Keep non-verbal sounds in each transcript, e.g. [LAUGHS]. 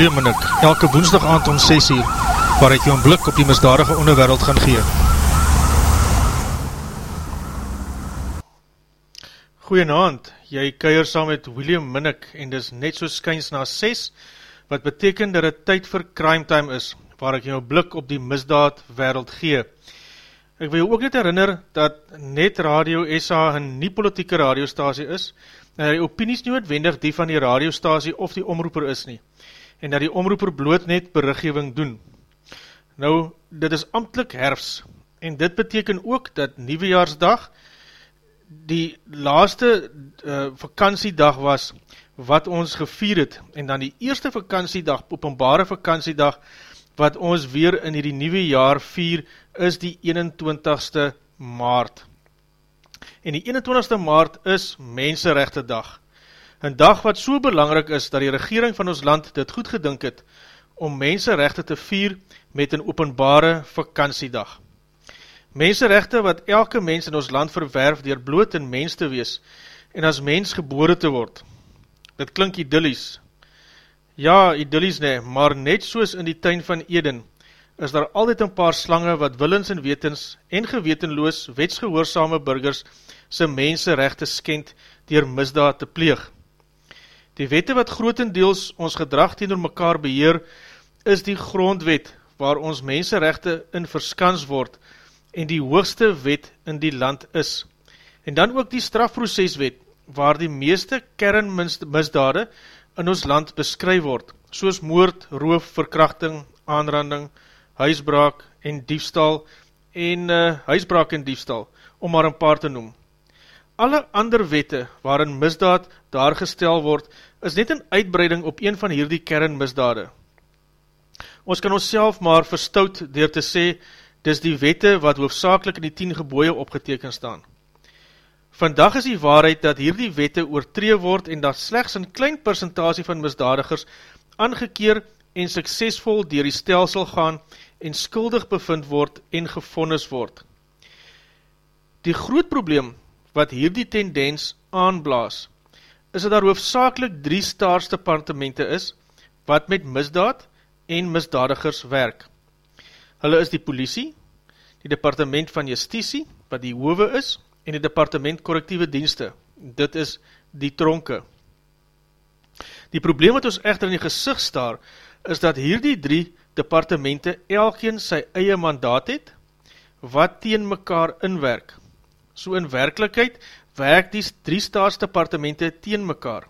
Met William Minnick, elke woensdag aand om 6 uur, waar ek jou een blik op die misdadige onderwereld gaan gee. Goeienaand, jy keier saam met William Minnick en dis net so skyns na 6, wat beteken dat het tyd vir Crime Time is, waar ek jou blik op die misdaad wereld gee. Ek wil jou ook net herinner dat Net Radio SA een nie politieke radiostasie is, en die opinies nie uitwendig die van die radiostasie of die omroeper is nie, en dat die omroeper bloot net berichtgeving doen. Nou, dit is amtlik herfs, en dit beteken ook dat Nieuwejaarsdag die laaste uh, vakantiedag was wat ons gevier het, en dan die eerste vakantiedag, openbare vakantiedag, wat ons weer in die nieuwe jaar vier, is die 21ste maart. En die 21ste maart is Menserechte dag. Een dag wat so belangrijk is dat die regering van ons land dit goed gedink het om menserechte te vier met een openbare vakantiedag. Menserechte wat elke mens in ons land verwerf dier bloot en mens te wees en as mens gebore te word. Dit klink idyllies. Ja, idyllies ne, maar net soos in die tuin van Eden, is daar altyd een paar slange wat willens en wetens en gewetenloos wetsgehoorzame burgers sy menserechte skend dier misdaad te pleeg. Die wette wat grotendeels ons gedrag teen door mekaar beheer, is die grondwet waar ons menserechte in verskans word en die hoogste wet in die land is. En dan ook die strafproceswet waar die meeste kernmisdade in ons land beskryf word, soos moord, roof, verkrachting, aanranding, huisbraak en diefstal en uh, huisbraak en diefstal, om maar een paar te noem. Alle ander wette waarin misdaad daar gestel word, is net een uitbreiding op een van hierdie kernmisdade. Ons kan ons maar verstout door te sê, dis die wette wat hoofdzakelik in die 10 geboeie opgeteken staan. Vandag is die waarheid dat hierdie wette oortree word en dat slechts een klein percentage van misdadigers aangekeer en suksesvol dier die stelsel gaan en skuldig bevind word en gevonnis word. Die groot probleem wat hier die tendens aanblaas, is dat daar hoofdzakelik drie staatsdepartemente is, wat met misdaad en misdadigers werk. Hulle is die politie, die departement van justitie, wat die hove is, en die departement correctieve dienste, dit is die tronke. Die probleem wat ons echter in die gezicht staar, is dat hier die drie departemente elkeen sy eie mandaat het, wat teen mekaar inwerk. So in werkelijkheid werk die drie staatsdepartemente teen mekaar,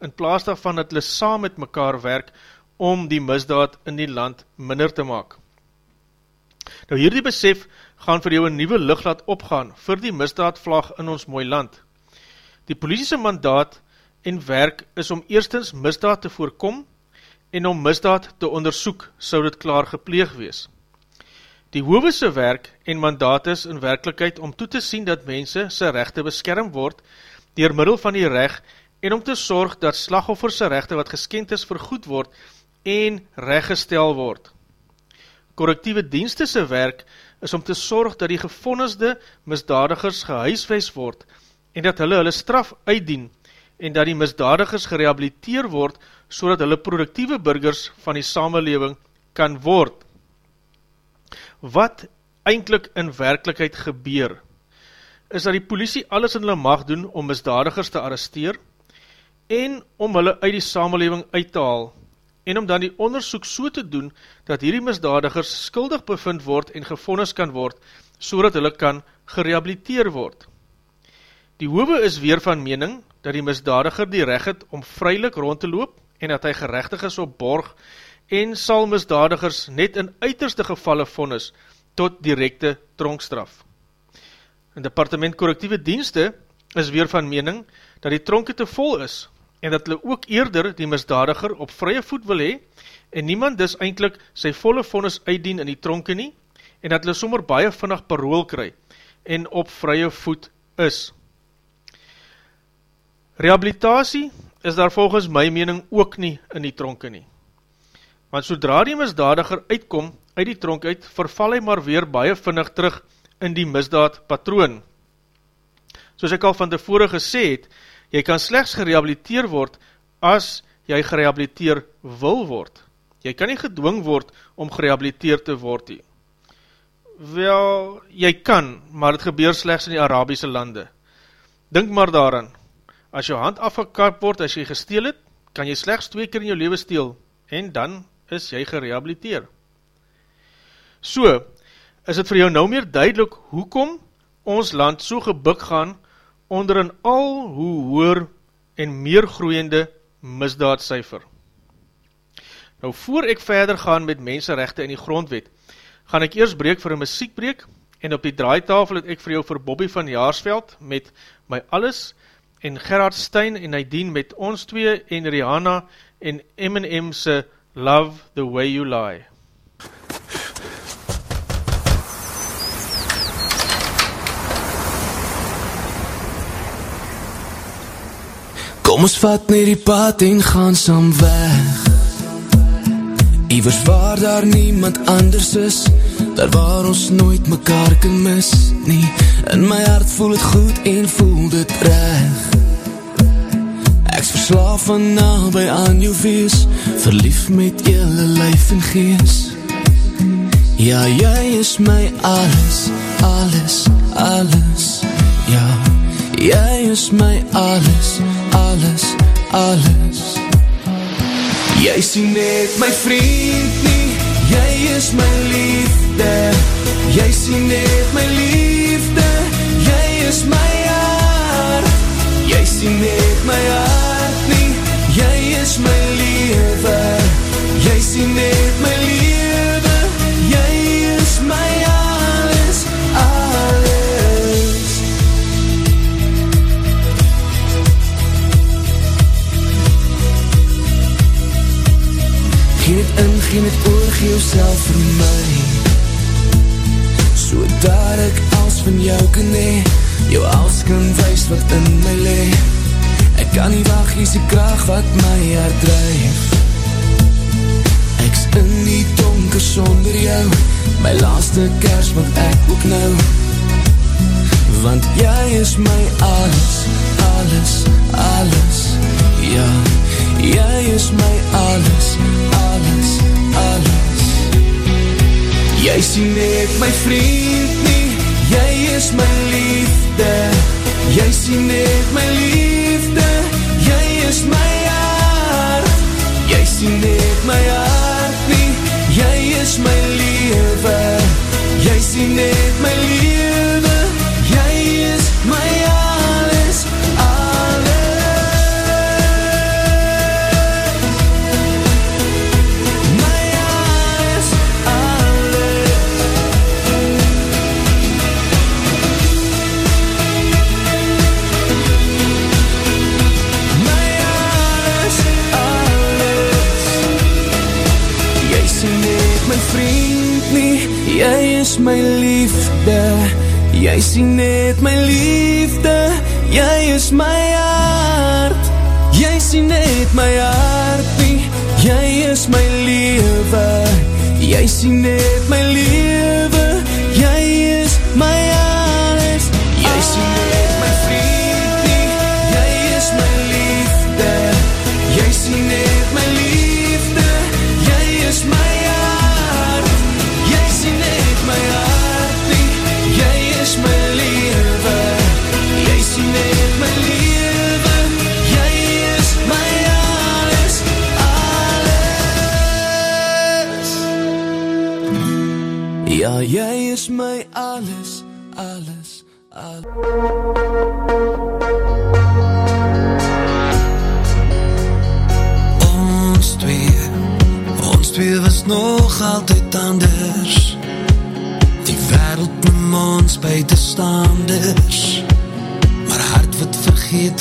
in plaas daarvan dat hulle saam met mekaar werk om die misdaad in die land minder te maak. Nou hierdie besef gaan vir jou een nieuwe licht laat opgaan vir die misdaadvlag in ons mooi land. Die politiese mandaat en werk is om eerstens misdaad te voorkom en om misdaad te ondersoek, sou dit klaar gepleeg wees. Die hoevese werk en mandaat is in werkelijkheid om toe te sien dat mense sy rechte beskerm word dier middel van die recht en om te sorg dat slagofferse rechte wat geskend is vergoed word en rechtgestel word. Correctieve dienste sy werk is om te sorg dat die gevonnisde misdadigers gehuiswees word en dat hulle hulle straf uitdien en dat die misdadigers gerehabiliteer word, so dat hulle productieve burgers van die samenleving kan word. Wat eindelijk in werkelijkheid gebeur, is dat die politie alles in hulle mag doen om misdadigers te arresteer, en om hulle uit die samenleving uit te haal, en om dan die onderzoek so te doen, dat hierdie misdadigers skuldig bevind word en gevonnis kan word, so dat hulle kan gerehabiliteer word. Die hoewe is weer van mening, dat die misdadiger die recht het om vrylik rond te loop en dat hy gerechtig is op borg en sal misdadigers net in uiterste gevalle vonnis tot directe tronkstraf. In departement correctieve dienste is weer van mening dat die tronke te vol is en dat hulle ook eerder die misdadiger op vrye voet wil hee en niemand dus eindelijk sy volle vonnis uitdien in die tronke nie en dat hulle sommer baie vinnig parool kry en op vrye voet is. Rehabilitatie is daar volgens my mening ook nie in die tronke nie. Want sodra die misdadiger uitkom uit die tronk uit, verval hy maar weer baie vinnig terug in die misdaad patroon. Soos ek al van tevore gesê het, jy kan slechts gerehabiliteer word as jy gerehabiliteer wil word. Jy kan nie gedwing word om gerehabiliteer te word nie. Wel, jy kan, maar het gebeur slechts in die Arabiese lande. Dink maar daaran, as jou hand afgekap word as jy gesteel het, kan jy slechts twee keer in jou leven steel, en dan is jy gerehabiliteer. So, is het vir jou nou meer duidelik hoekom ons land so gebuk gaan onder een al hoe hoer en meer groeiende misdaadcijfer. Nou, voor ek verder gaan met mensenrechte in die grondwet, gaan ek eers breek vir een muziekbreek en op die draaitafel het ek vir jou vir Bobby van Jaarsveld met My Alles en Gerard Stein en Nadine met ons twee en Rihanna en M&M se Love the Way You Lie. Kom ons vat net die pad en gaan saam weg. Iwers waar daar niemand anders is Daar waar ons nooit mekaar kan mis nie. In my hart voel het goed en voel dit reg Ek is verslaaf van nabij aan jou wees. Verlief met jylle lyf en gees. Ja, jy is my alles, alles, alles. Ja, jy is my alles, alles alles, Jy sien net my vriend nie. Jy is my liefde. Jy sien net my liefde. Jy is my hart. Jy sien net my hart Jy is my lewe. Jy sien net my lewe. Jy is my alles, alles. Geen het in, geen het oor, gee jouself vir my. So daar ek als van jou kan hee Jou als kan wees wat in my le Ek kan nie wacht, hier is die kracht wat my herdrijf. Ek's in die donker sonder jou My laaste kers wat ek ook nou. Want jy is my alles, alles, alles Ja, jy is my alles, alles, alles. Jy sien net my vriend nie Jy is my liefde. Jy sien net my liefde is my hart. Jy sien net my hart nie. Jy is my lewe. Jy sien net my lewe. Jy is my alles, my liefde. Jy sien net my liefde. Jy is my hart. Jy sien net my hart nie Jy is my lewe. Jy sien net my lewe. Jy is my alles Ons twee, ons twee was nog altyd anders. Die wereld noem ons buitenstaanders. Maar hart wat vergeet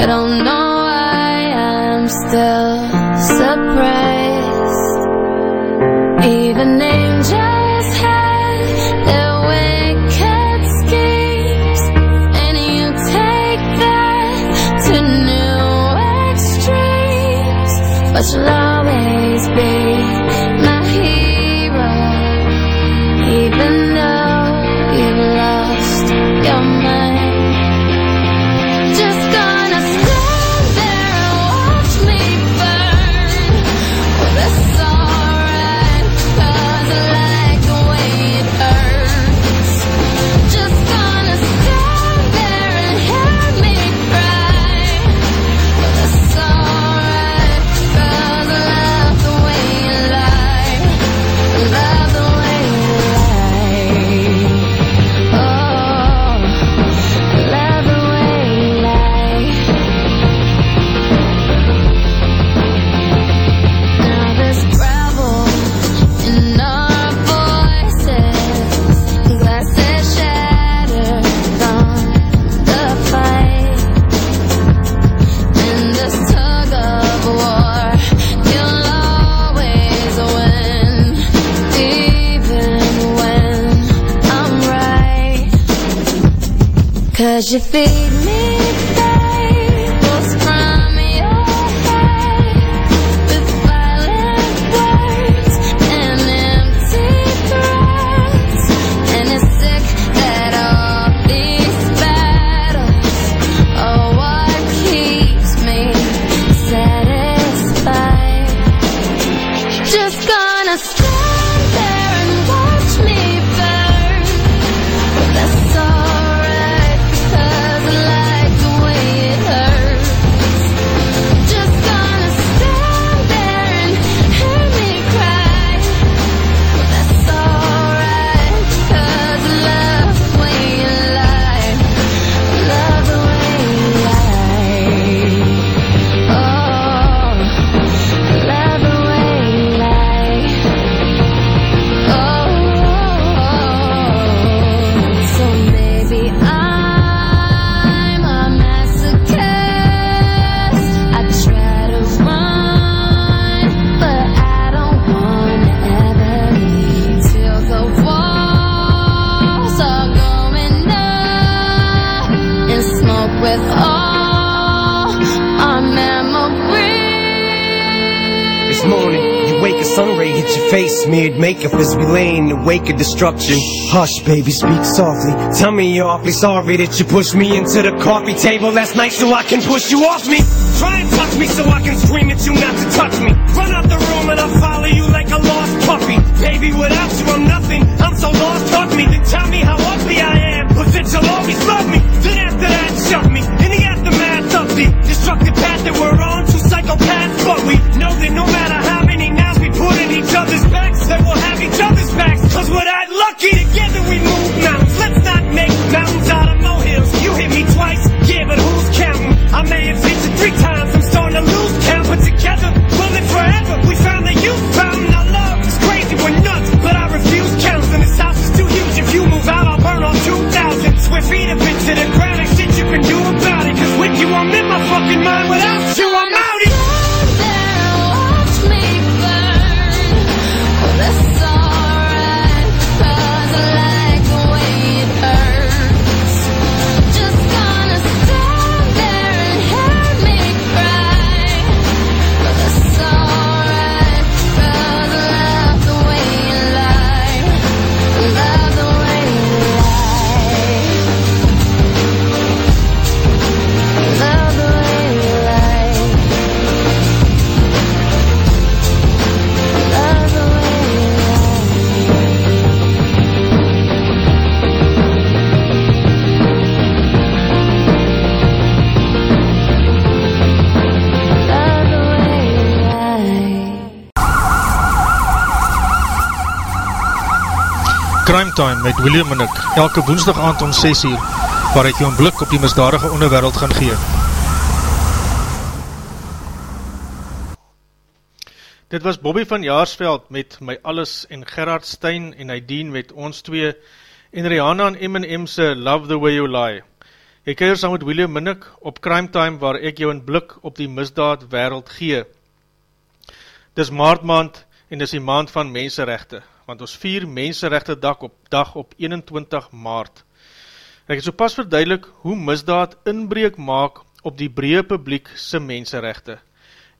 I don't know why I'm still surprised. Even angels their wicked schemes, and you take to new extremes. But love you feel wake of destruction. Hush, baby, speak softly. Tell me you're awfully sorry that you pushed me into the coffee table last night so I can push you off me. Try and touch me so I can scream at you not to touch me. Run out the room and I'll follow you like a lost puppy. Baby, without you I'm nothing. I'm so lost, fuck me. Then tell me how ugly I am, but that you'll always love me. Then after that, shove me. In the aftermath of the destructive path that we're on, two psychopaths, but we know that no matter how fucking mind. Without you, Time met William en ek, elke woensdag aand om 6 uur, waar ek jou een blik op die misdadige onderwereld gaan gee. Dit was Bobby van Jaarsveld met My Alles en Gerard Stein en Aideen met ons twee en Rihanna en M&M se Love the Way You Lie. Jy keir saam met William Minnick op Crime Time waar ek jou een blik op die misdaad wereld gee. Dis maartmaand en dis die maand van menserechte, want ons vier menserechte dag op, dag op 21 maart. En ek het so pas verduidelik hoe misdaad inbreek maak op die breë publiek se menserechte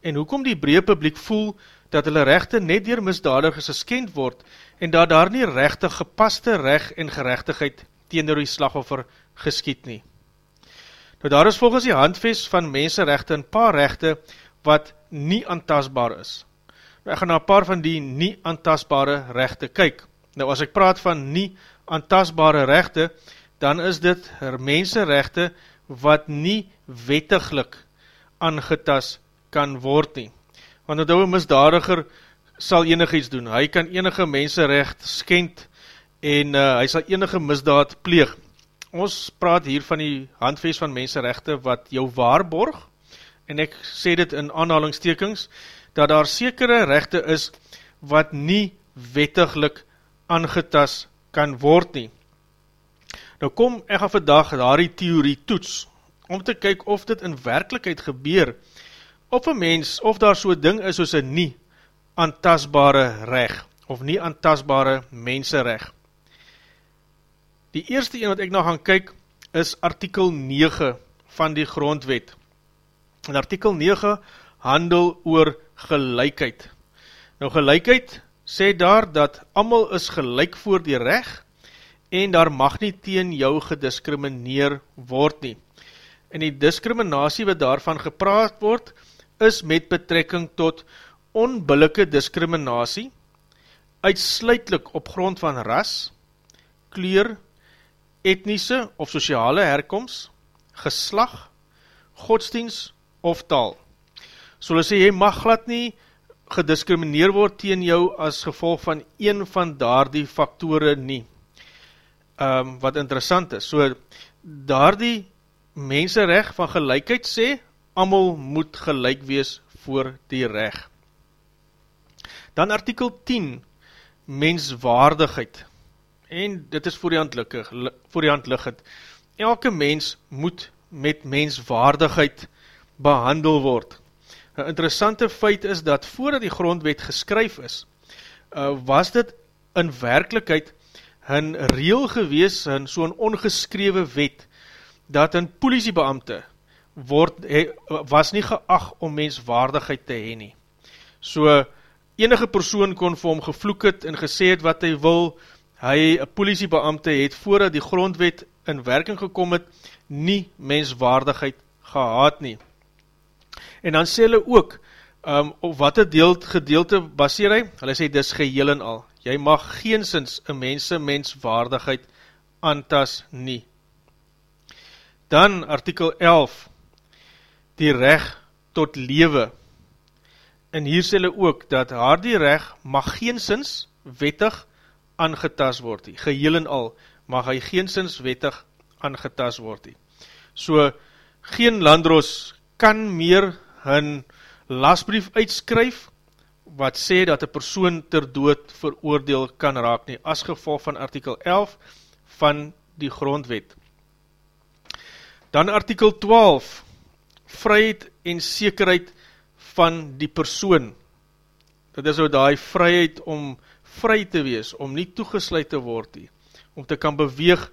en hoekom die breë publiek voel dat hulle rechte net dier misdadigers geskend word en dat daar nie rechte gepaste reg en gerechtigheid teenoor die slagoffer geskiet nie. Nou daar is volgens die handves van menserechte een paar rechte wat nie aantasbaar is. Ek gaan na paar van die nie aantasbare rechte kyk. Nou as ek praat van nie aantasbare rechte, dan is dit menserechte wat nie wettiglik aangetas kan word nie. Want het ouwe misdadiger sal enig iets doen. Hy kan enige menserecht skend en uh, hy sal enige misdaad pleeg. Ons praat hier van die handves van menserechte wat jou waarborg, en ek sê dit in aanhalingstekings, dat daar sekere rechte is wat nie wettiglik aangetas kan word nie. Nou kom ek gaan vandag daar die theorie toets, om te kyk of dit in werkelijkheid gebeur, of een mens, of daar so'n ding is soos een nie aantasbare reg, of nie aantasbare mensenreg. Die eerste een wat ek nou gaan kyk, is artikel 9 van die grondwet. En artikel 9 handel oor gelijkheid. Nou gelijkheid sê daar dat amal is gelijk voor die reg en daar mag nie teen jou gediscrimineer word nie. En die discriminatie wat daarvan gepraat word, is met betrekking tot onbillike discriminatie, uitsluitlik op grond van ras, kleur, etnische of sociale herkomst, geslag, godsdienst of taal. So hulle sê, jy mag glad nie gediscrimineer word teen jou as gevolg van een van daar die faktore nie. Um, wat interessant is, so daar die mensenrecht van gelijkheid sê, amal moet gelijk wees voor die reg. Dan artikel 10, menswaardigheid. En dit is voor die hand, liggig, voor die hand liggend. Elke mens moet met menswaardigheid behandel word. Een interessante feit is dat voordat die grondwet geskryf is, uh, was dit in werkelijkheid een reel gewees, een so'n ongeskrewe wet, dat een politiebeamte word, he, was nie geag om menswaardigheid te heen nie. So, enige persoon kon vir hom gevloek het en gesê het wat hy wil, hy, een politiebeamte, het voordat die grondwet in werking gekom het, nie menswaardigheid gehad nie. En dan sê hulle ook, um, op wat het deel, gedeelte baseer hy? Hulle sê, dis geheel en al. Jy mag geensins een mense menswaardigheid antas nie. Dan artikel 11, die recht tot lewe. En hier sê hulle ook, dat haar die recht mag geensins wettig aangetas word. Geheel en al mag hy geensins wettig aangetas word. So, geen landros kan meer hun lasbrief uitskryf, wat sê dat een persoon ter dood veroordeel kan raak nie, as gevolg van artikel 11 van die grondwet. Dan artikel 12, vryheid en sekerheid van die persoon. Dit is ook die vryheid om vry te wees, om nie toegesluit te word nie, om te kan beweeg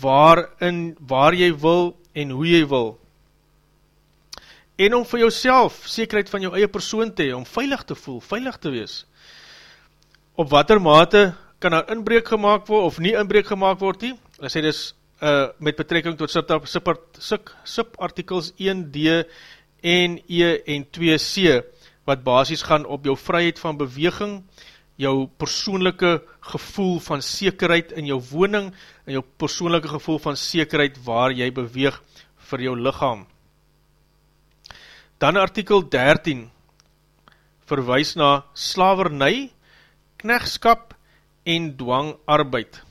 waarin, waar jy wil en hoe jy wil. En om vir jouself sekerheid van jou eie persoon te hee, om veilig te voel, veilig te wees. Op wat er mate kan daar inbreek gemaakt word, of nie inbreek gemaakt word nie? Hulle sê dus, uh, met betrekking tot subartikels 1D en E en 2C, wat basis gaan op jou vryheid van beweging, jou persoonlijke gevoel van sekerheid in jou woning, en jou persoonlijke gevoel van sekerheid waar jy beweeg vir jou lichaam. Dan artikel 13 verwijs na slavernij, knechtskap en dwangarbeid.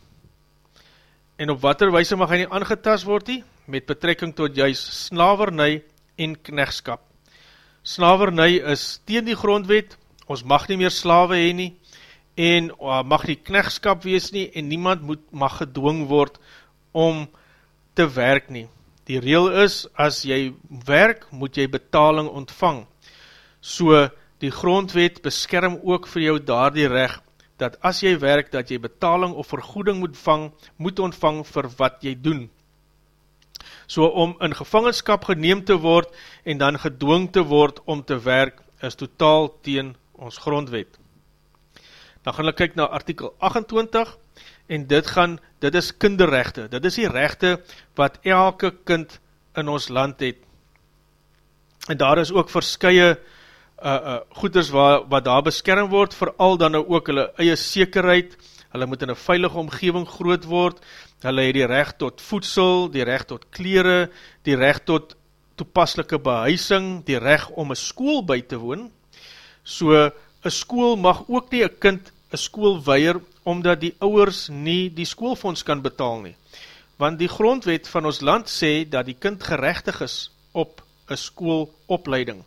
En op wat er wijse mag hy nie aangetast word nie, met betrekking tot juist slavernij en knechtskap. Slavernij is teen die grondwet, ons mag nie meer slawe heen nie, en uh, mag die knechtskap wees nie, en niemand moet, mag gedwong word om te werk nie. Die reel is, as jy werk, moet jy betaling ontvang. So, die grondwet beskerm ook vir jou daar die recht, dat as jy werk, dat jy betaling of vergoeding moet, vang, moet ontvang vir wat jy doen. So, om in gevangenskap geneem te word, en dan gedwong te word om te werk, is totaal teen ons grondwet. Dan gaan hulle kyk na artikel 28 en dit gaan, dit is kinderrechte, dit is die rechte wat elke kind in ons land het. En daar is ook verskye uh, uh, goeders wat, wat daar beskerm word, vooral dan nou ook hulle eie sekerheid, hulle moet in een veilige omgeving groot word, hulle het die recht tot voedsel, die recht tot kleren, die recht tot toepaslike behuising, die recht om een school by te woon, so een school mag ook nie een kind een school weier, omdat die ouwers nie die schoolfonds kan betaal nie. Want die grondwet van ons land sê, dat die kind gerechtig is op een schoolopleiding.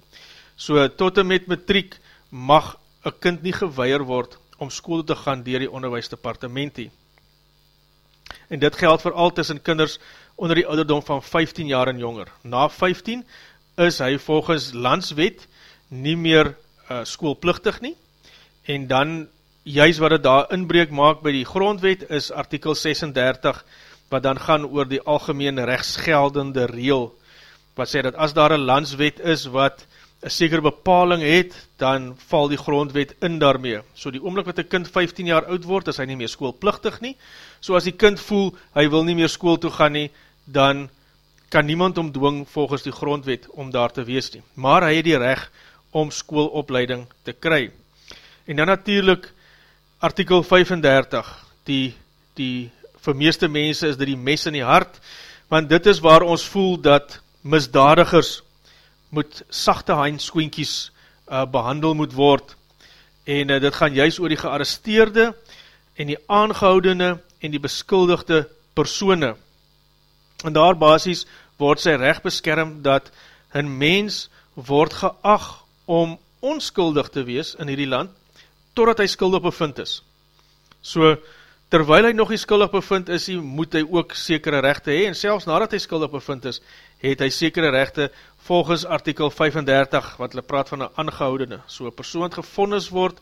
So, tot en met matriek, mag een kind nie geweier word, om school te gaan dier die onderwijsdepartementie. En dit geld vooral tussen kinders onder die ouderdom van 15 jaar en jonger. Na 15 is hy volgens landswet nie meer uh, schoolplichtig nie, en dan juist wat het daar inbreek maak by die grondwet is artikel 36 wat dan gaan oor die algemeen rechtsgeldende reel wat sê dat as daar een landswet is wat een sekere bepaling het, dan val die grondwet in daarmee. So die oomlik wat die kind 15 jaar oud word, is hy nie meer schoolplichtig nie. So as die kind voel, hy wil nie meer school toe gaan nie, dan kan niemand omdwing volgens die grondwet om daar te wees nie. Maar hy het die recht om schoolopleiding te kry. En dan natuurlijk artikel 35, die, die vir meeste mense is dit die mes in die hart, want dit is waar ons voel dat misdadigers moet sachte heinskoenkies uh, behandel moet word, en uh, dit gaan juist oor die gearresteerde en die aangehoudene en die beskuldigde persone. En daar basis word sy recht beskerm dat een mens word geag om onskuldig te wees in hierdie land, totdat hy skuldig bevind is. So, terwyl hy nog nie skuldig bevind is, moet hy ook sekere rechte hee, en selfs nadat hy skuldig bevind is, het hy sekere rechte volgens artikel 35, wat hulle praat van een aangehoudene. So, een persoon wat gevondes word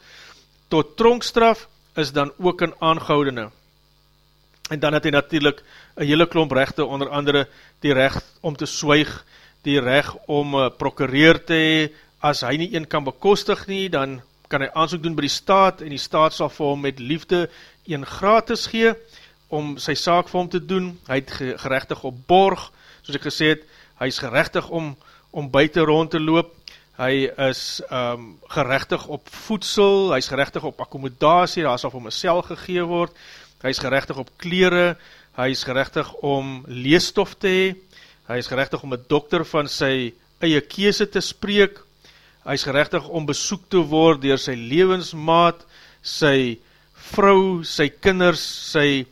tot tronkstraf, is dan ook een aangehoudene. En dan het hy natuurlijk een hele klomp rechte, onder andere die recht om te swyg, die recht om prokureer te hee, as hy nie een kan bekostig nie, dan kan hy aanzoek doen by die staat, en die staat sal vir hom met liefde een gratis gee, om sy saak vir hom te doen, hy het gerechtig op borg, soos ek gesê het, hy is gerechtig om, om buiten rond te loop, hy is um, gerechtig op voedsel, hy is gerechtig op accommodatie, daar sal vir hom een cel gegee word, hy is gerechtig op kleren, hy is gerechtig om leestof te hee, hy is gerechtig om een dokter van sy eie kese te spreek, hy is gerechtig om besoek te word door sy levensmaat, sy vrou, sy kinders, sy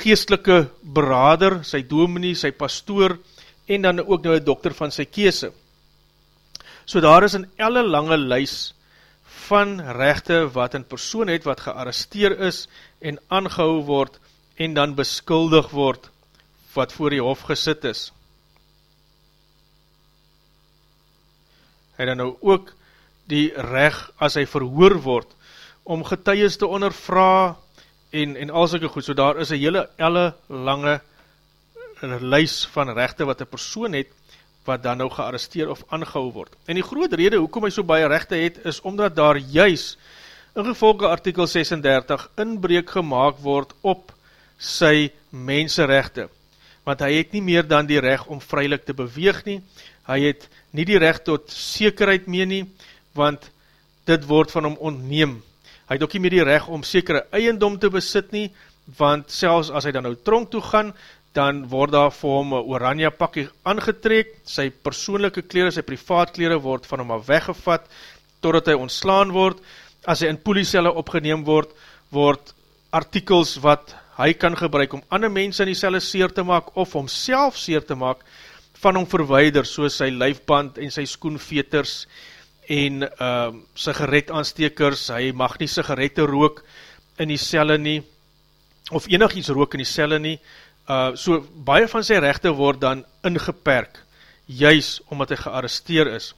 geestelike berader, sy dominee, sy pastoor, en dan ook nou een dokter van sy kese. So daar is in elle lange lys van rechte wat een persoon het wat gearresteer is en aangehou word en dan beskuldig word wat voor die hof gesit is. Hy dan nou ook die reg as hy verhoor word, om getuies te ondervra en, en al soke goed, so daar is een hele elle lange lys van rechte wat een persoon het, wat dan nou gearresteer of aangehou word. En die groot rede hoekom hy so baie rechte het, is omdat daar juis in gevolge artikel 36 inbreek gemaakt word op sy menserechte, want hy het nie meer dan die recht om vrylik te beweeg nie, hy het nie die recht tot sekerheid mee nie, want dit word van hom ontneem. Hy het ook nie meer die recht om sekere eiendom te besit nie, want selfs as hy dan nou tronk toe gaan, dan word daar vir hom een oranje pakkie aangetrek, sy persoonlijke kleren, sy privaat kleren word van hom al weggevat, totdat hy ontslaan word, as hy in poliecelle opgeneem word, word artikels wat hy kan gebruik om ander mense in die celle seer te maak, of om self seer te maak, van hom verweider, soos sy lijfband en sy skoenveters en uh, sigaret aanstekers, hy mag nie sigarette rook in die celle nie, of enig iets rook in die celle nie, uh, so baie van sy rechte word dan ingeperk, juis omdat hy gearresteer is.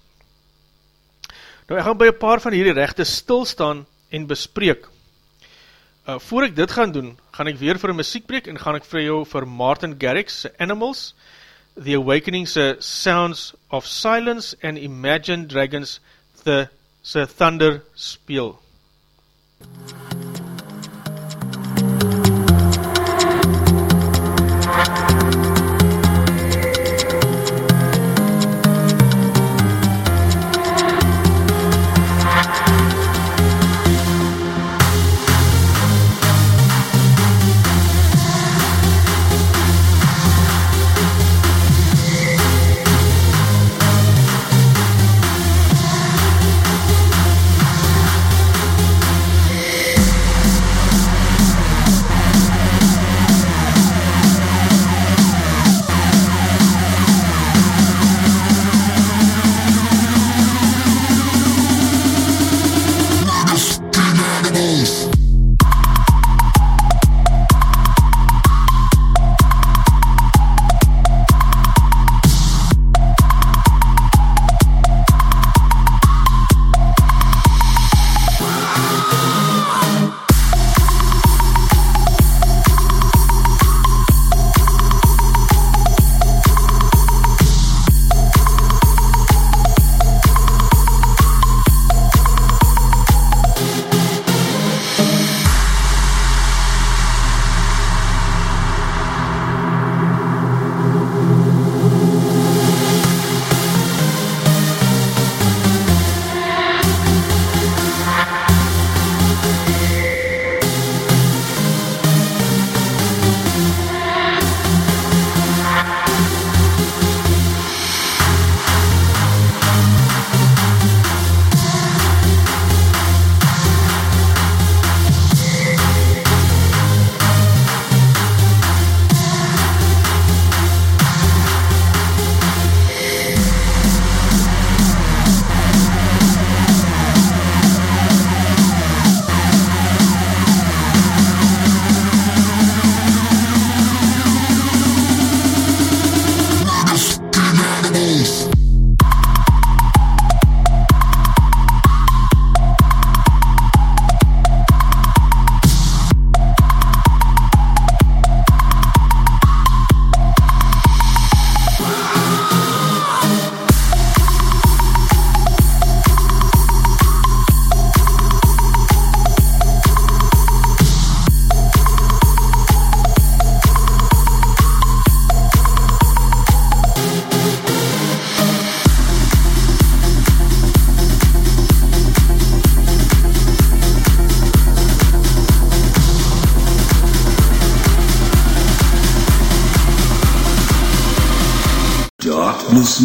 Nou ek gaan by een paar van hierdie rechte stilstaan en bespreek. Uh, voor ek dit gaan doen, gaan ek weer vir een muziekbreek en gaan ek vir jou vir Martin Garrix, Animals, The Awakening's Sounds of Silence and Imagine Dragons the, the Thunder speel.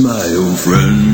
My old friend.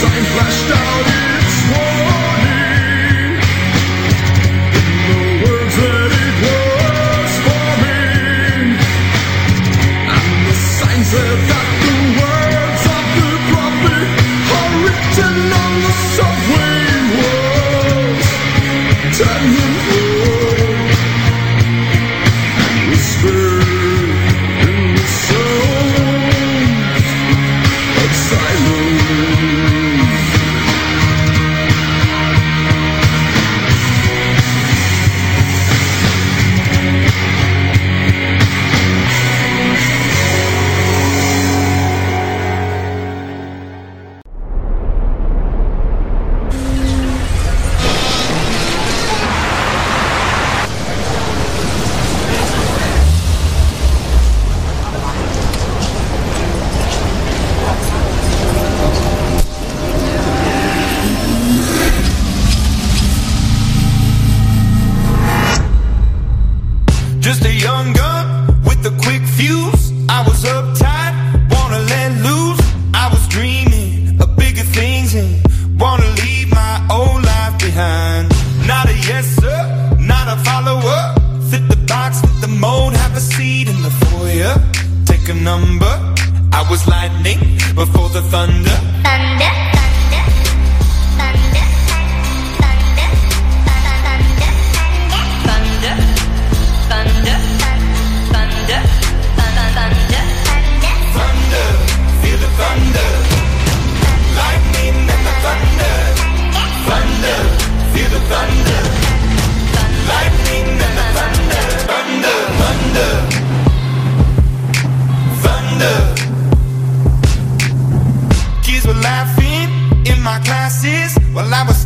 time flashed out its war. promises. Well, I was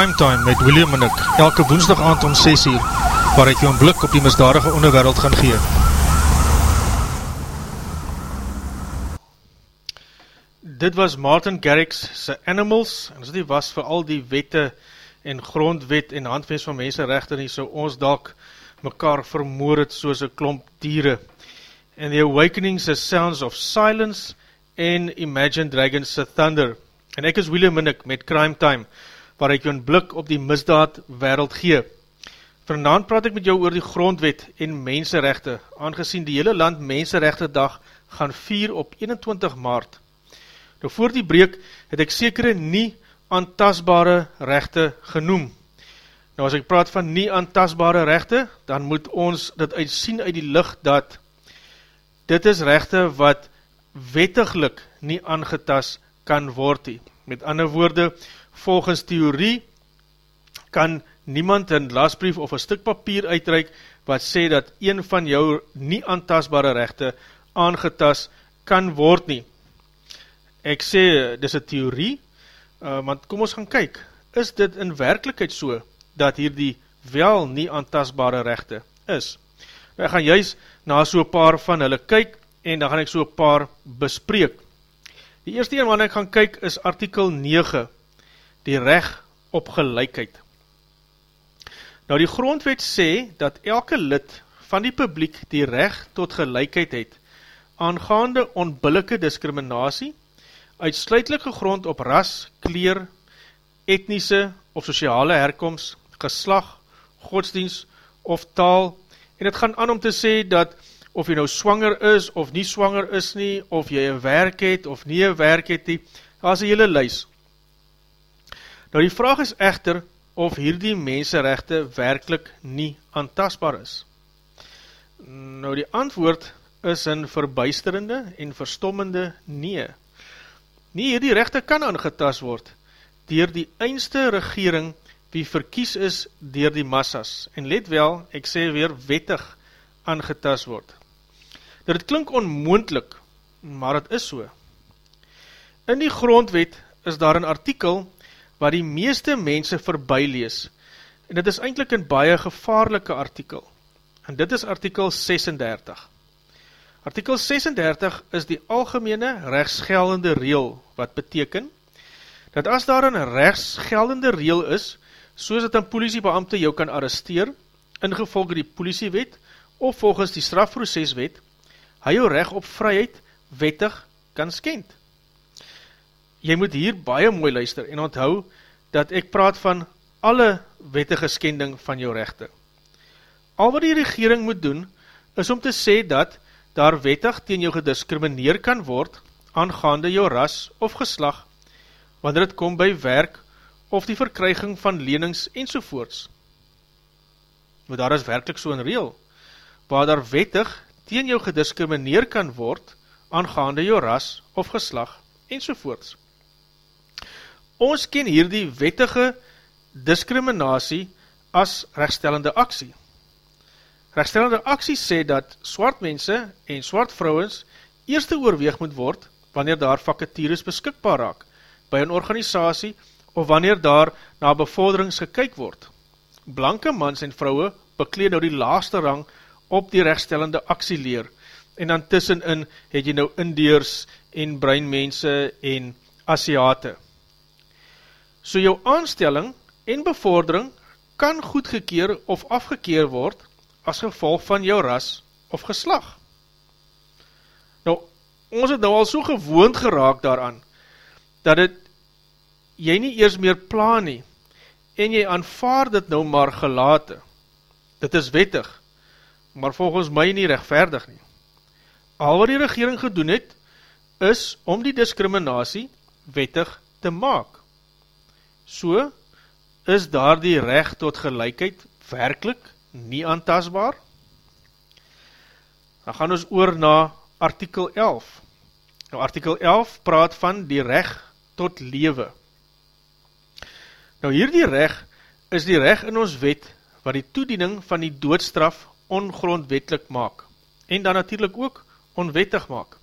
Crime Time met William en ek, elke woensdag aand om 6 uur, waar ek jou een blik op die misdadige onderwereld gaan gee. Dit was Martin Garrix sy Animals, en dit was vir al die wette en grondwet en handwees van mensenrechte nie, so ons dalk mekaar vermoor het soos een klomp dieren. En The Awakenings is Sounds of Silence en Imagine Dragons se Thunder. En ek is William Minnick met Crime Time, waar ek jou een blik op die misdaad wereld gee. Vandaan praat ek met jou oor die grondwet en mensenrechte, aangezien die hele land Mensenrechte dag gaan vier op 21 maart. Nou voor die breek het ek sekere nie aantasbare rechte genoem. Nou as ek praat van nie aantasbare rechte, dan moet ons dit uitsien uit die licht dat dit is rechte wat wettiglik nie aangetas kan word. Met ander woorde, volgens theorie kan niemand een lasbrief of een stuk papier uitreik wat sê dat een van jou nie aantasbare rechte aangetas kan word nie. Ek sê, dis een theorie, uh, want kom ons gaan kyk, is dit in werkelijkheid so, dat hier die wel nie aantasbare rechte is? Ek gaan juist na so paar van hulle kyk, en dan gaan ek so paar bespreek. Die eerste een wat ek gaan kyk is artikel 9, die reg op gelijkheid. Nou die grondwet sê dat elke lid van die publiek die reg tot gelijkheid het, aangaande onbillike discriminatie, uitsluitlike grond op ras, kleer, etnische of sociale herkomst, geslag, godsdienst of taal, en het gaan aan om te sê dat of jy nou swanger is of nie swanger is nie, of jy een werk het of nie een werk het nie, daar is een hele lys. Nou die vraag is echter of hierdie mensenrechte werkelijk nie aantasbaar is. Nou die antwoord is een verbuisterende en verstommende nee. Nie hierdie rechte kan aangetas word dier die einste regering wie verkies is dier die massas. En let wel, ek sê weer wettig aangetas word. Dit klink onmoendlik, maar het is so. In die grondwet is daar een artikel wat die meeste mense verby lees, en dit is eindelijk een baie gevaarlike artikel, en dit is artikel 36. Artikel 36 is die algemene rechtsgeldende reel, wat beteken, dat as daar een rechtsgeldende reel is, soos dat een politiebeamte jou kan arresteer, ingevolge die politiewet of volgens die strafproceswet, hy jou recht op vryheid wettig kan skend. Jy moet hier baie mooi luister en onthou dat ek praat van alle wettige skending van jou rechte. Al wat die regering moet doen, is om te sê dat daar wettig teen jou gediskrimineer kan word aangaande jou ras of geslag, wanneer het kom by werk of die verkryging van lenings enzovoorts. Maar daar is werkelijk so een reel, waar daar wettig teen jou gediskrimineer kan word aangaande jou ras of geslag enzovoorts. Ons ken hier die wettige discriminatie as rechtstellende aksie. Rechtstellende aksie sê dat swart mense en swart vrouwens eerste oorweeg moet word wanneer daar vakatures beskikbaar raak by een organisatie of wanneer daar na bevorderings gekyk word. Blanke mans en vrouwe bekleed nou die laaste rang op die rechtstellende aksie leer en dan tussenin het jy nou Indiërs en breinmense en Asiate. So jou aanstelling en bevordering kan goedgekeer of afgekeer word as gevolg van jou ras of geslag. Nou, ons het nou al so gewoond geraak daaraan, dat het jy nie eers meer plan nie, en jy aanvaard dit nou maar gelate. Dit is wettig, maar volgens my nie rechtverdig nie. Al wat die regering gedoen het, is om die discriminatie wettig te maak. So is daar die recht tot gelijkheid werkelijk nie aantasbaar? Dan gaan ons oor na artikel 11. Nou artikel 11 praat van die recht tot lewe. Nou hier die recht is die recht in ons wet wat die toediening van die doodstraf ongrondwetlik maak en dan natuurlijk ook onwettig maak.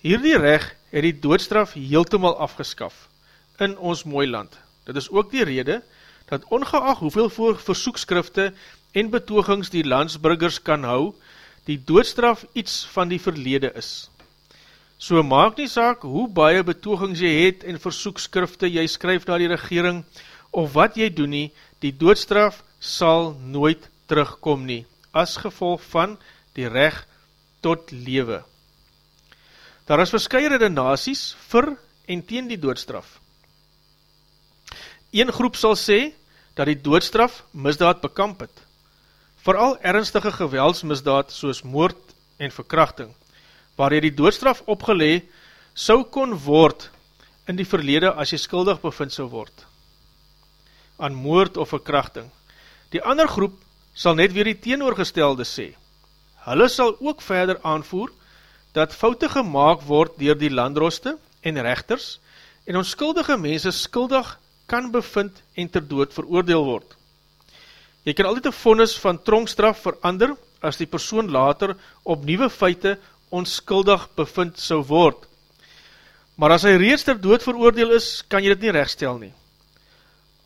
Hier die recht het die doodstraf heeltemal afgeskaf in ons mooi land. Dit is ook die rede dat ongeacht hoeveel voor versoekskrifte en betogings die landsburgers kan hou, die doodstraf iets van die verlede is. So maak nie saak hoe baie betogings jy het en versoekskrifte jy skryf na die regering, of wat jy doen nie, die doodstraf sal nooit terugkom nie, as gevolg van die recht tot lewe. Daar is verskye redenaties vir en teen die doodstraf. Een groep sal sê, dat die doodstraf misdaad bekamp het, vooral ernstige geweldsmisdaad soos moord en verkrachting, waar jy die doodstraf opgelee sou kon word in die verlede as jy skuldig bevind sou word, aan moord of verkrachting. Die ander groep sal net weer die teenoorgestelde sê. Hulle sal ook verder aanvoer dat foute gemaakt word dier die landroste en rechters en onskuldige mense skuldig kan bevind en ter dood veroordeel word. Jy kan altyd een vonnis van tronkstraf verander as die persoon later op nieuwe feite onskuldig bevind sou word. Maar as hy reeds ter dood veroordeel is, kan jy dit nie rechtstel nie.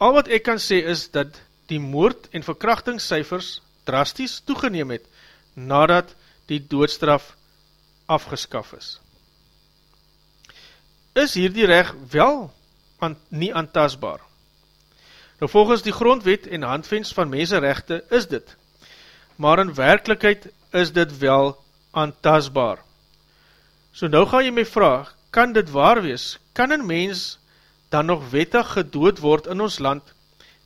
Al wat ek kan sê is dat die moord en verkrachtingscijfers drasties toegeneem het, nadat die doodstraf afgeskaf is. Is hier die recht wel aan, nie aantasbaar. Nou volgens die grondwet en handvens van menserechte is dit, maar in werkelijkheid is dit wel aantasbaar. So nou ga jy my vraag, kan dit waar wees? Kan een mens dan nog wettig gedood word in ons land?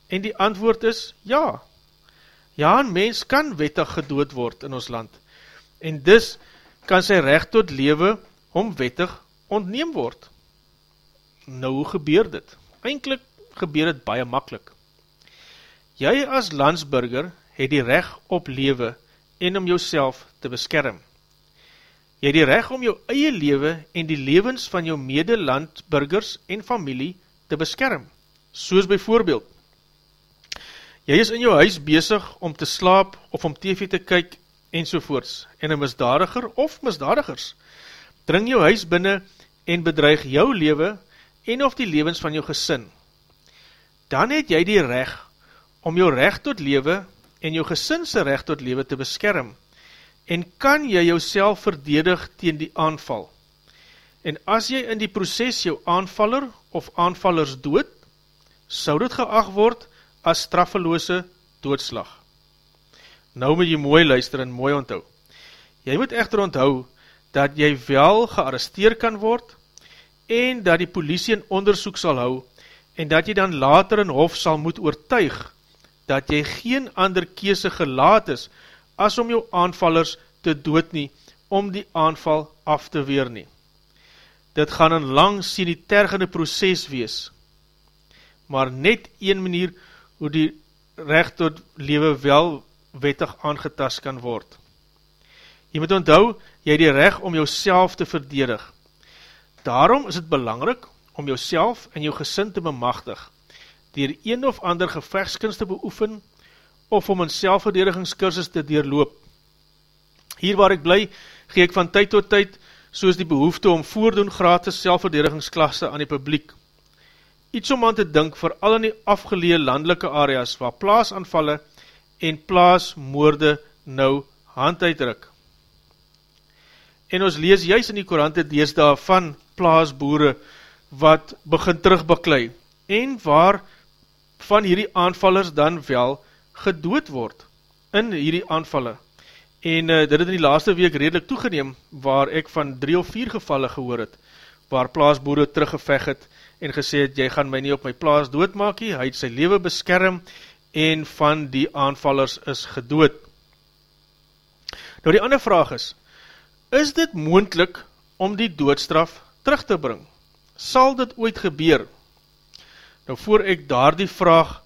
En die antwoord is ja. Ja, een mens kan wettig gedood word in ons land. En dus kan sy recht tot lewe om wettig ontneem word. Nou, gebeur dit? Eindelijk gebeur dit baie makkelijk. Jy as landsburger het die recht op lewe en om jouself te beskerm. Jy het die recht om jou eie lewe en die levens van jou medelandburgers en familie te beskerm. Soos bijvoorbeeld, jy is in jou huis bezig om te slaap of om tv te kyk en sovoorts, en een misdadiger of misdadigers dring jou huis binnen en bedreig jou lewe en of die levens van jou gesin, dan het jy die recht om jou recht tot lewe en jou gesinse recht tot lewe te beskerm, en kan jy jou verdedig teen die aanval. En as jy in die proces jou aanvaller of aanvallers dood, sou dit geacht word as straffeloose doodslag. Nou moet jy mooi luister en mooi onthou. Jy moet echter onthou dat jy wel gearresteer kan word en dat die politie in onderzoek sal hou en dat jy dan later in hof sal moet oortuig dat jy geen ander keese gelaat is as om jou aanvallers te dood nie om die aanval af te weer nie. Dit gaan een lang sinitergende proces wees, maar net een manier hoe die recht tot lewe wel wettig aangetast kan word. Jy moet onthou, jy die recht om jouself te verdedig. Daarom is het belangrik om jouself en jou gesin te bemachtig, dier een of ander gevechtskunst te beoefen, of om een selfverdedigingskursus te deurloop. Hier waar ek bly, gee ek van tyd tot tyd, soos die behoefte om voordoen gratis selfverdedigingsklasse aan die publiek. Iets om aan te dink vir al in die afgelee landelike areas, waar plaasanvalle en plaasmoorde nou hand uitdruk. En ons lees juist in die korante deesdae van plaasboere wat begin terugbeklui en waar van hierdie aanvallers dan wel gedood word in hierdie aanvalle. En uh, dit het in die laaste week redelijk toegeneem waar ek van drie of vier gevalle gehoor het waar plaasboere teruggeveg het en gesê het, jy gaan my nie op my plaas doodmaak nie, hy het sy leven beskerm en van die aanvallers is gedood. Nou die ander vraag is, is dit moendlik om die doodstraf terug te bring? Sal dit ooit gebeur? Nou voor ek daar die vraag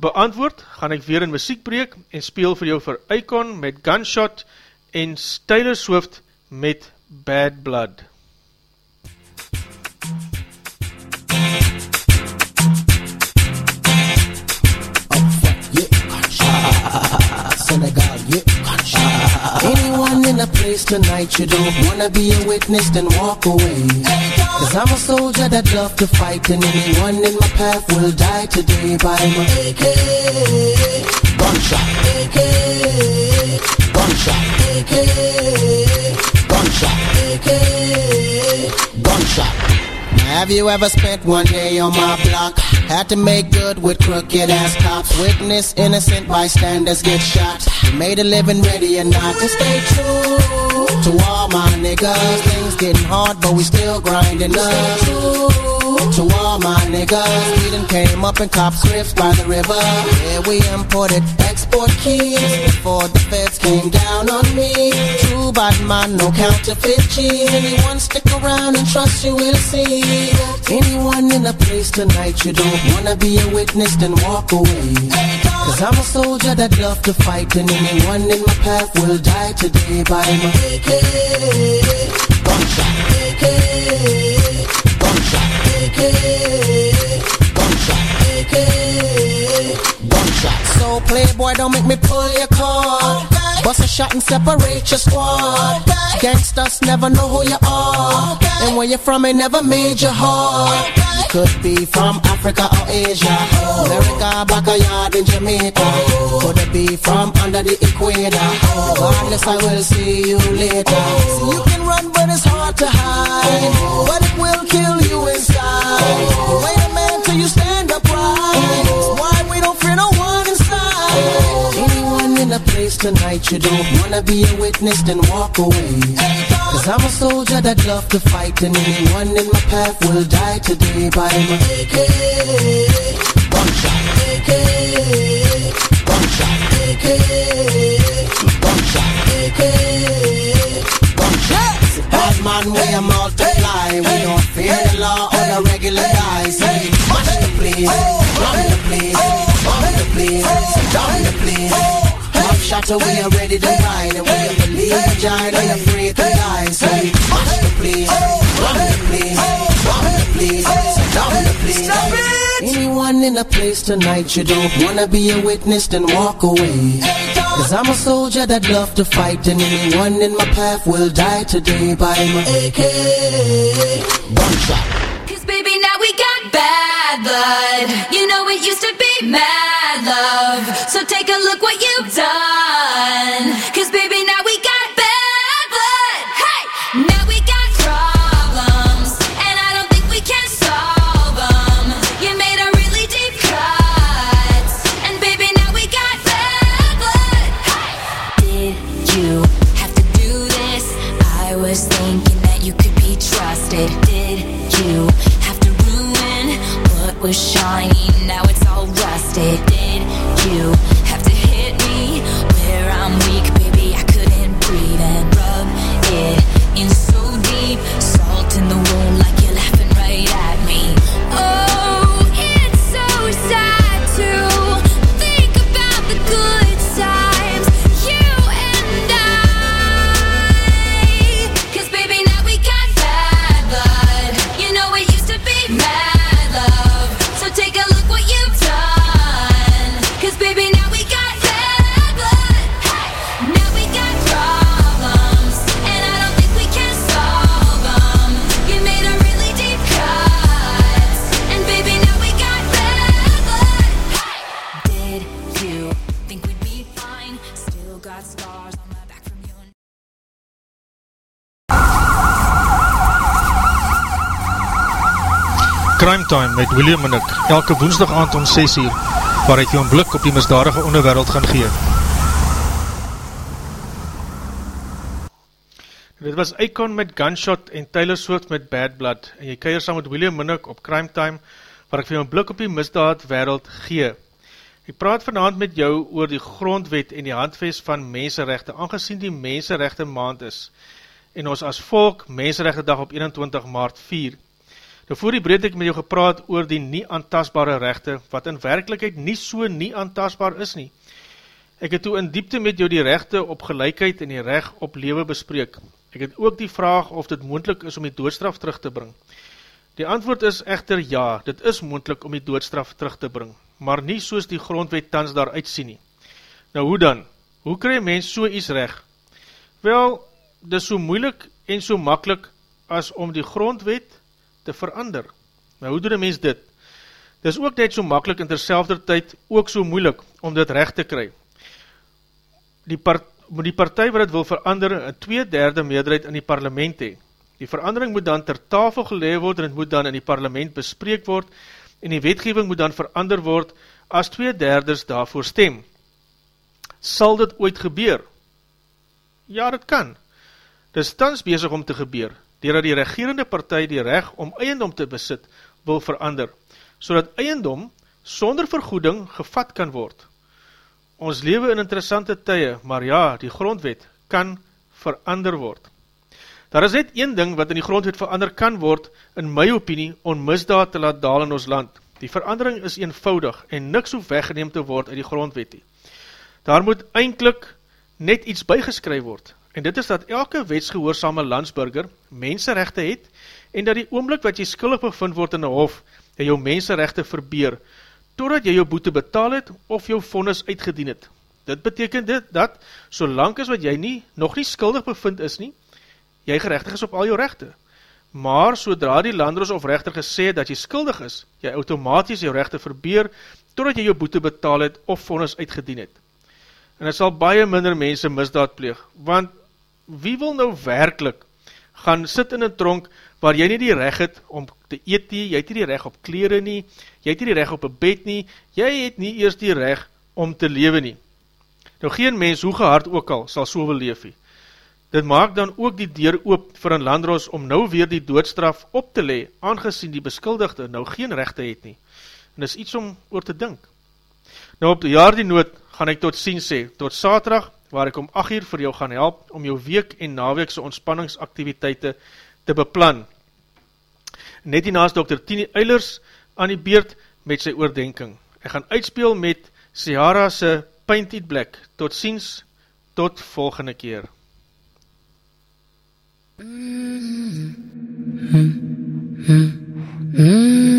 beantwoord, gaan ek weer in muziek breek en speel vir jou vir Icon met Gunshot en Tyler Swift met Bad Blood. [LAUGHS] Senegal, yeah. Anyone in a place tonight you don't wanna be a witness, then walk away. Cause I'm a soldier that love to fight, and anyone in my path will die today by my AK. Gunshot, AK. Gunshot, AK. Gunshot, AK. Gunshot. Have you ever spent one day on my block? Had to make good with crooked ass cops. Witness innocent bystanders get shot. We made a living ready and not to stay true to all my niggas. Things getting hard, but we still grinding up. To all my niggas, we done came up in cop scripts by the river. Yeah, we imported export keys before the feds came down on me. True bad man, no counterfeit cheese. Anyone stick around and trust you will see. Anyone in the place tonight you don't wanna be a witness, then walk away. Cause I'm a soldier that love to fight, and anyone in my path will die today by my AK. Gunshot, AK. So playboy, don't make me pull your cord. Bust a shot and separate your squad. Gangsters never know who you are. And where you're from, it never made you hard. You could be from Africa or Asia. America, backyard in Jamaica. Could it be from under the equator? Regardless, I will see you later. You can run, but it's hard to hide. But it will kill you inside. Wait a minute till you stand upright. Place tonight you don't wanna be a witness, then walk away. Cause I'm a soldier that love to fight, and anyone in my path will die today by my AK. Gunshot, AK. Gunshot, AK. Gunshot, AK. Gunshot. Bad man, we a multiply. We don't fear the law on a regular guys. Mash the place, oh, run the place, oh, bomb the place, oh, down the place. Shot, we are ready to ride, and we are believe the giant, we afraid to die. Say, mash the place, run the place, bomb the place, down the place. Anyone in a place tonight you don't wanna be a witness, then walk away. Cause I'm a soldier that love to fight, and anyone in my path will die today by my AK. Gunshot. Cause baby, now we got bad blood. You know it used to be mad love. So take a look what you've done. Cause baby, now Crime Time met William en ek, elke woensdag aand om 6 uur, waar ek jou een blik op die misdadige onderwereld gaan gee. Dit was Icon met Gunshot en Taylor Swift met Bad Blood, en jy keier saam met William Minnick op Crime Time, waar ek vir jou een blik op die misdaad wereld gee. Ek praat vanavond met jou oor die grondwet en die handvest van menserechte, aangezien die menserechte maand is, en ons as volk menserechte dag op 21 maart 4. Nou voor die breed ek met jou gepraat oor die nie aantasbare rechte, wat in werkelijkheid nie so nie aantasbaar is nie. Ek het toe in diepte met jou die rechte op gelijkheid en die recht op lewe bespreek. Ek het ook die vraag of dit moendlik is om die doodstraf terug te bring. Die antwoord is echter ja, dit is moendlik om die doodstraf terug te bring, maar nie soos die grondwet tans daar uitsien nie. Nou hoe dan? Hoe krij mens so iets recht? Wel, dit is so moeilik en so makkelijk as om die grondwet te verander. Nou hoe doen een mens dit? Dit is ook net so makkelijk en terselfde tyd ook so moeilik om dit recht te kry. Die, part, die partij wat het wil verander een twee derde meerderheid in die parlement hee. Die verandering moet dan ter tafel gelewe word en het moet dan in die parlement bespreek word en die wetgeving moet dan verander word as twee derders daarvoor stem. Sal dit ooit gebeur? Ja, dit kan. Dit is tans bezig om te gebeur, doordat die regerende partij die recht om eiendom te besit wil verander, so dat eiendom sonder vergoeding gevat kan word. Ons lewe in interessante tye, maar ja, die grondwet kan verander word. Daar is net een ding wat in die grondwet verander kan word, in my opinie, om misdaad te laat daal in ons land. Die verandering is eenvoudig en niks hoef weggeneem te word uit die grondwet. Daar moet eindelijk net iets bygeskryf word, en dit is dat elke wetsgehoorsame landsburger menserechte het, en dat die oomblik wat jy skuldig bevind word in die hof, jy jou menserechte verbeer, totdat jy jou boete betaal het, of jou vonnis uitgedien het. Dit beteken dit, dat, solang as wat jy nie, nog nie skuldig bevind is nie, jy gerechtig is op al jou rechte. Maar, sodra die landroos of rechter gesê dat jy skuldig is, jy automatisch jou rechte verbeer, totdat jy jou boete betaal het, of vonnis uitgedien het. En het sal baie minder mense misdaad pleeg, want wie wil nou werkelijk gaan sit in een tronk waar jy nie die recht het om te eet nie, jy het nie die recht op kleren nie, jy het nie die recht op een bed nie, jy het nie eers die recht om te lewe nie. Nou geen mens, hoe gehard ook al, sal so wil leef nie. Dit maak dan ook die deur oop vir een landroos om nou weer die doodstraf op te le, aangezien die beskuldigde nou geen rechte het nie. En dis iets om oor te dink. Nou op die jaar die nood gaan ek tot sien sê, tot saterdag, waar ek om 8 uur vir jou gaan help om jou week en naweekse ontspanningsaktiviteite te beplan. Net hiernaast Dr. Tini Eilers aan die beurt met sy oordenking. Ek gaan uitspeel met Ciara se Paint It Black. Tot ziens, tot volgende keer. I